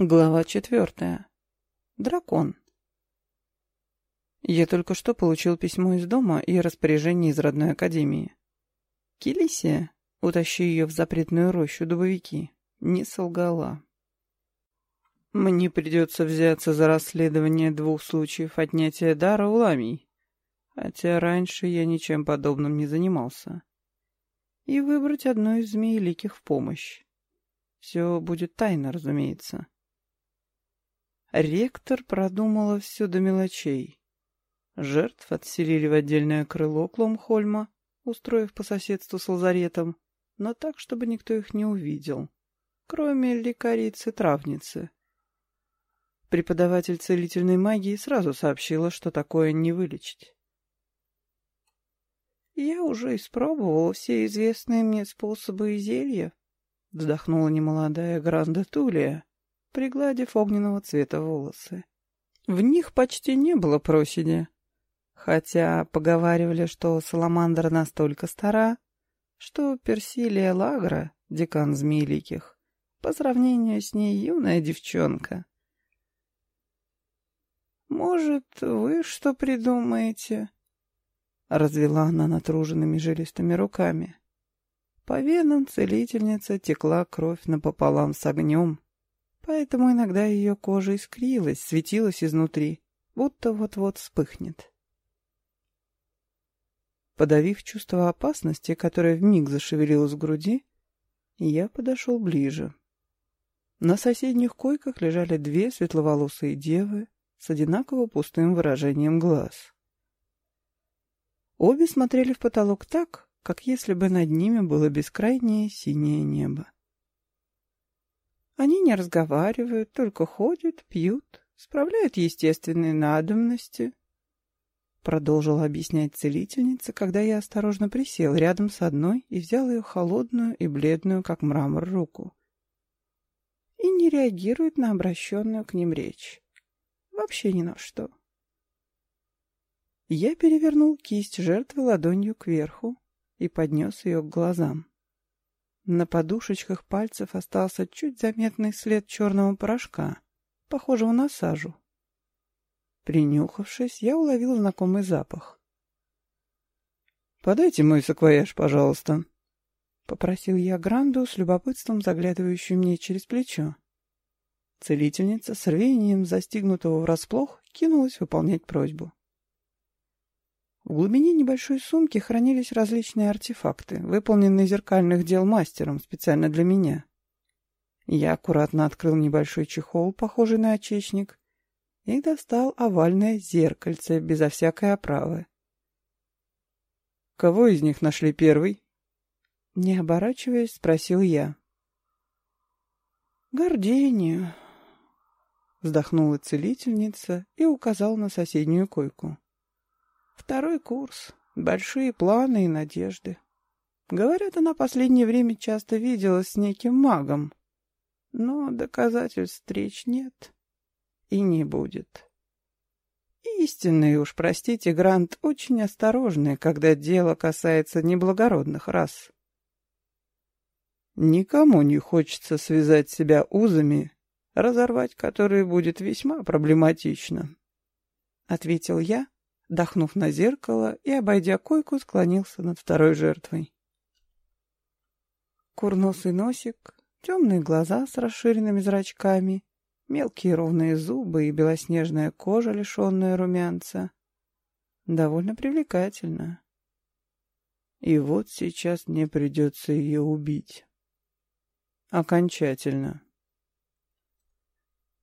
Глава четвертая. Дракон. Я только что получил письмо из дома и распоряжение из родной академии. Келисия, утащи ее в запретную рощу дубовики, не солгала. Мне придется взяться за расследование двух случаев отнятия дара у ламий, хотя раньше я ничем подобным не занимался, и выбрать одну из змееликих в помощь. Все будет тайно, разумеется. Ректор продумала все до мелочей. Жертв отселили в отдельное крыло Кломхольма, устроив по соседству с лазаретом, но так, чтобы никто их не увидел, кроме лекарицы-травницы. Преподаватель целительной магии сразу сообщила, что такое не вылечить. «Я уже испробовала все известные мне способы и зелья», — вздохнула немолодая Гранда Тулия, пригладив огненного цвета волосы. В них почти не было проседи, хотя поговаривали, что Саламандра настолько стара, что Персилия Лагра, декан Змеиликих, по сравнению с ней юная девчонка. «Может, вы что придумаете?» — развела она натруженными жилистыми руками. По венам целительница текла кровь напополам с огнем, Поэтому иногда ее кожа искрилась, светилась изнутри, будто вот-вот вспыхнет. Подавив чувство опасности, которое вмиг зашевелилось в груди, я подошел ближе. На соседних койках лежали две светловолосые девы с одинаково пустым выражением глаз. Обе смотрели в потолок так, как если бы над ними было бескрайнее синее небо. Они не разговаривают, только ходят, пьют, справляют естественные надобности. Продолжила объяснять целительница, когда я осторожно присел рядом с одной и взял ее холодную и бледную, как мрамор, руку. И не реагируют на обращенную к ним речь. Вообще ни на что. Я перевернул кисть жертвы ладонью кверху и поднес ее к глазам. На подушечках пальцев остался чуть заметный след черного порошка, похожего на сажу. Принюхавшись, я уловил знакомый запах. «Подайте мой саквояж, пожалуйста», — попросил я Гранду с любопытством, заглядывающим мне через плечо. Целительница с рвением, застигнутого врасплох, кинулась выполнять просьбу. В глубине небольшой сумки хранились различные артефакты, выполненные зеркальных дел мастером специально для меня. Я аккуратно открыл небольшой чехол, похожий на очечник, и достал овальное зеркальце безо всякой оправы. «Кого из них нашли первый?» Не оборачиваясь, спросил я. «Гордению», — вздохнула целительница и указал на соседнюю койку. Второй курс. Большие планы и надежды. Говорят, она последнее время часто виделась с неким магом. Но доказательств встреч нет и не будет. Истинный уж, простите, Грант, очень осторожный, когда дело касается неблагородных рас. Никому не хочется связать себя узами, разорвать которые будет весьма проблематично, — ответил я, дохнув на зеркало и, обойдя койку, склонился над второй жертвой. Курносый носик, темные глаза с расширенными зрачками, мелкие ровные зубы и белоснежная кожа, лишенная румянца. Довольно привлекательно. И вот сейчас мне придется ее убить. Окончательно.